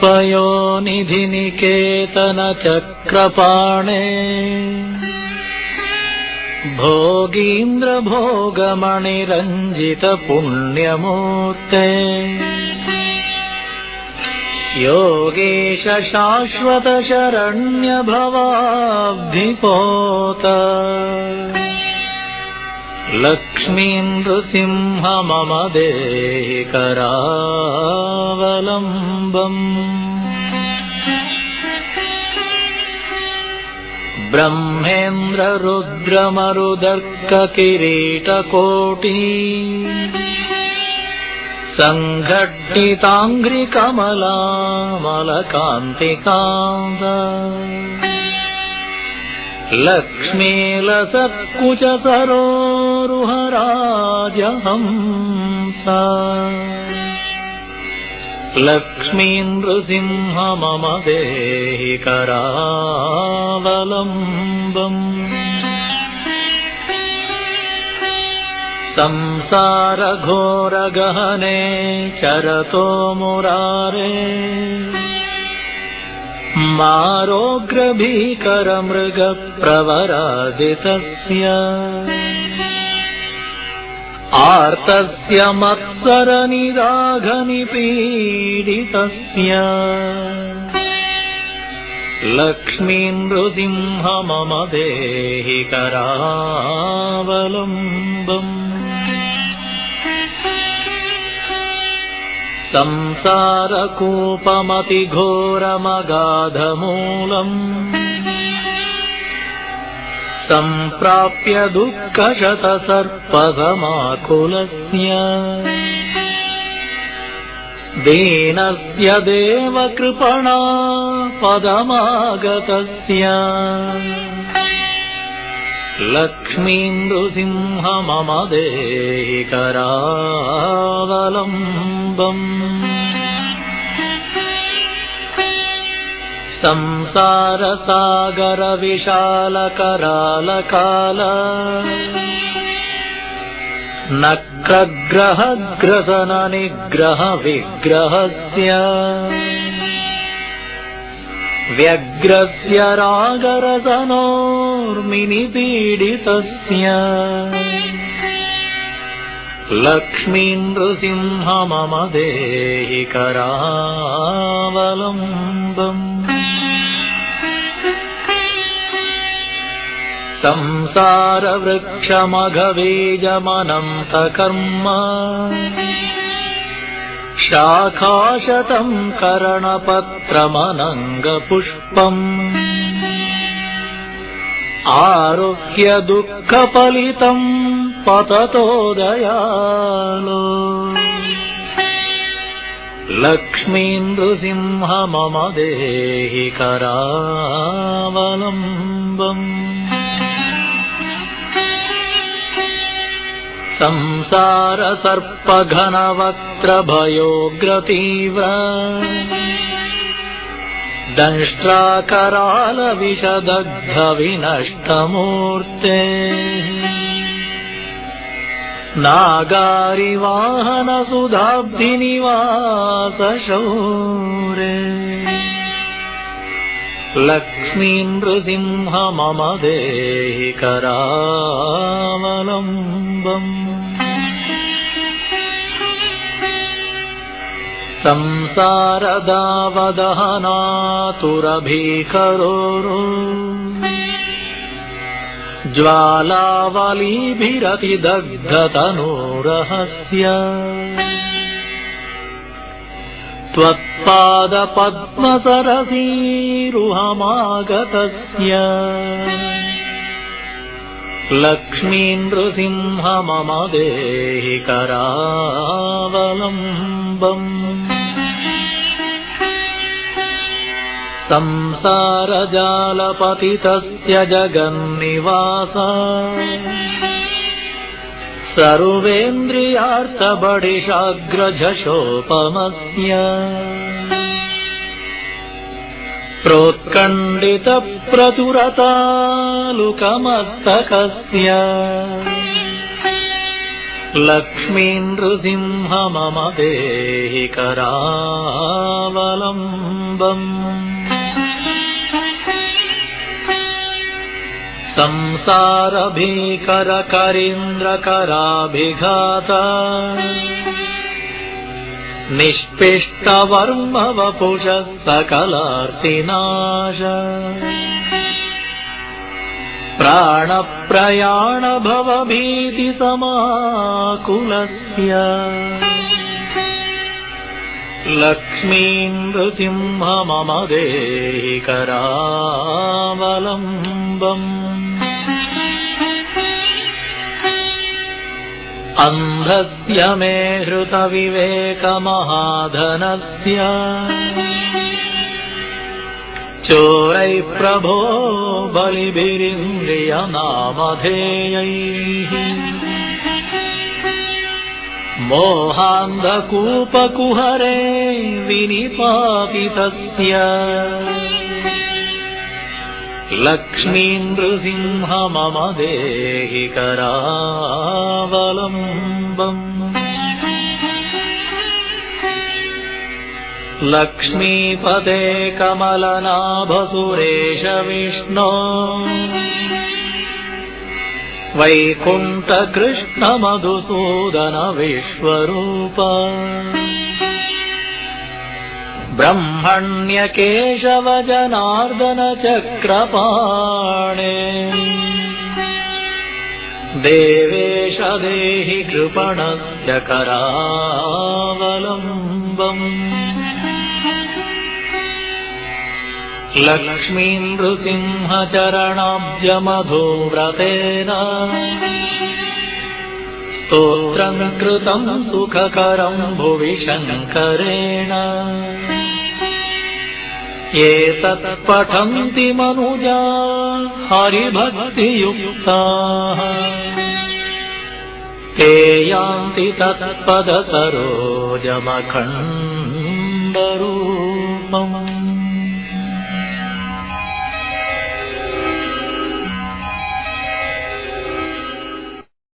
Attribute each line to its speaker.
Speaker 1: श्रीमत्पयोनिधिनिकेतनचक्रपाणे भोगीन्द्रभोगमणिरञ्जितपुण्यमूर्ते। योगेश शाश्वतशरण्यभवाब्धिपोत लक्ष्मीन्दृसिंह मम देहि करावलम्बम् ब्रह्मेन्द्ररुद्रमरुदर्ककिरीटकोटी सङ्घट्टिताङ्घ्रिकमलामलकान्तिकान्त लक्ष्मीलसत्कुचसरोरुहराजहंसा लक्ष्मीन्दृसिंह मम देहि करावलम्बम् संसारघोरगहने चरतो मुरारे मारोग्रभीकरमृगप्रवरादितस्य आर्तस्य मत्सरनिराघनिपीडितस्य। लक्ष्मीन्दृसिंह मम देहि करावलम्बम्। संसारकूपमतिघोरमगाधमूलम् सम्प्राप्य दुःखशतसर्पसमाकुलस्य। दीनस्य देवकृपणा पदमागतस्य लक्ष्मीन्दुसिंह मम देहि करावलम्बम् संसारसागरविशालकरालकाल। नक्रग्रहग्रसननिग्रहविग्रहस्य। व्यग्रस्य रागरसनोर्मिनिपीडितस्य। लक्ष्मीन्दृसिंह मम देहि करावलम्बम् संसारवृक्षमघवेजमनन्तकर्म शाखाशतम् करणपत्रमनङ्गपुष्पम्। आरुह्य दुःखफलितम् पततो दयालो। लक्ष्मीन्दृसिंह मम देहि करावलम्बम् संसारसर्पघनवक्त्रभयोग्रतीव्र दंष्ट्राकरालविशदग्धविनष्टमूर्ते नागारिवाहनसुधाब्धिनिवासशौरे। लक्ष्मीन्दृसिंह मम देहि करावलम्बम् संसारदावदहनातुरभीकरोरु ज्वालावलीभिरतिदग्धतनूरहस्य। त्वत्पादपद्मसरसीरुहमागतस्य लक्ष्मीन्दृसिंह मम देहि करावलम्बम् संसारजालपतितस्य जगन्निवास। सर्वेन्द्रियार्थबडिशाग्रझशोपमस्य प्रोत्कण्डितप्रचुरतालुकमस्तकस्य लक्ष्मीनृसिंह मम देहि करावलम्बम् संसारभीकरकरीन्द्रकराभिघाता निष्पिष्टवर्मवपुषः सकलार्तिनाश प्राणप्रयाण भवभीतिसमाकुलस्य लक्ष्मीम् नृसिंह मम देहि करावलम्बम् अन्धस्य मे हृतविवेकमहाधनस्य। चोरैः प्रभो बलिभिरिन्द्रियनामधेयैः। मोहान्धकूपकुहरे विनिपातितस्य लक्ष्मीन्द्रसिंह मम देहि करावलम्बम् लक्ष्मीपदे कमलनाभसुरेश विष्णो वैकुण्ठकृष्णमधुसूदन विश्वरूप ब्रह्मण्यकेशव जनार्दन चक्रपाणे देवेश देहि कृपणस्य करावलम्बम् लक्ष्मीनृसिंहचरणाब्जमधुव्रतेन। स्तोत्रम् कृतम् सुखकरम् भुवि शङ्करेण एतत् पठन्ति मनुजा हरिभक्तियुक्ताः। ते यान्ति तत्पदसरोजमखण्डरूपम्